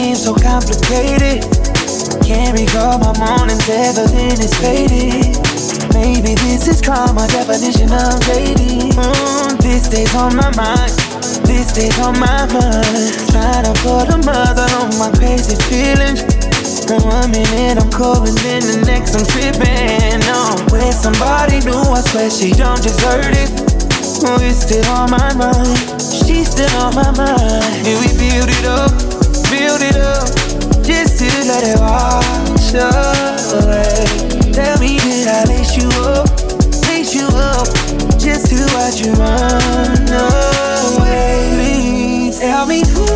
became so complicated. Can't recall my mornings ever, then it's faded. Maybe this is my definition of dating. Mm, this day's on my mind. This day's on my mind. Trying to put a mother on my crazy feelings. One minute I'm cold and then the next I'm tripping. No, with somebody new, I swear she don't deserve it. Oh, it's still on my mind. She's still on my mind. And we build it up, watch you run away? Please tell me who,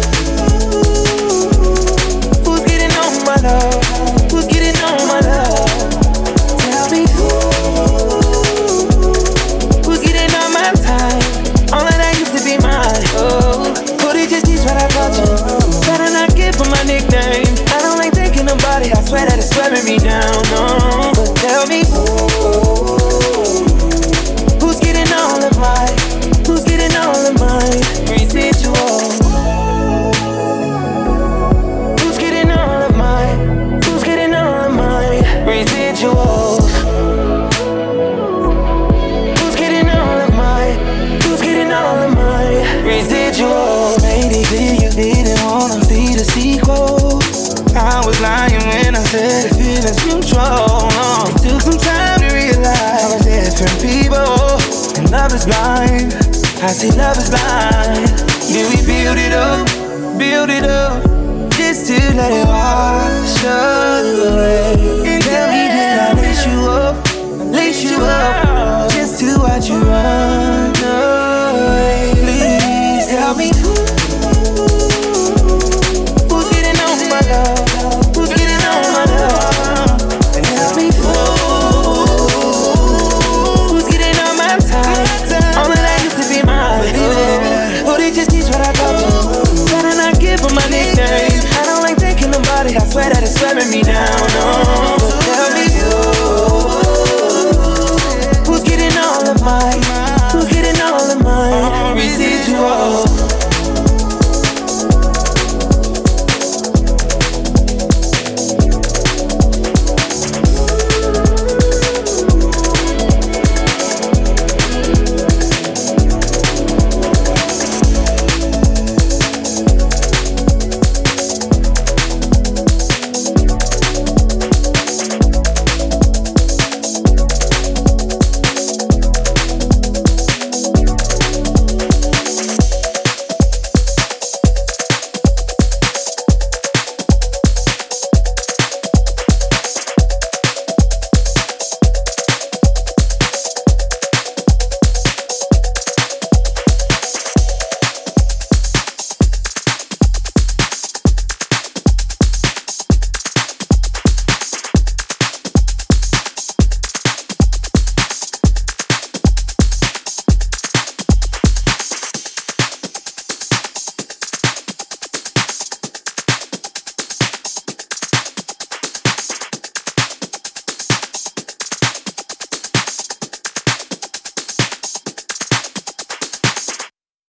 who's getting on my love, who's getting my love. Tell me who, who's getting my time. All of that used to be mine. Oh, it just what I you. Better not my nickname. I don't like thinking about it. I swear that it's wearing me down. No, but tell me who, Who's getting all of mine? Residual. Who's getting all of? Who's getting all of. Who's getting all of? Who's getting all of you didn't wanna see the sequel. I was lying when I said the feelings mutual. Is blind. I say love is blind. Yeah, we build it up, build it up, wearing me down.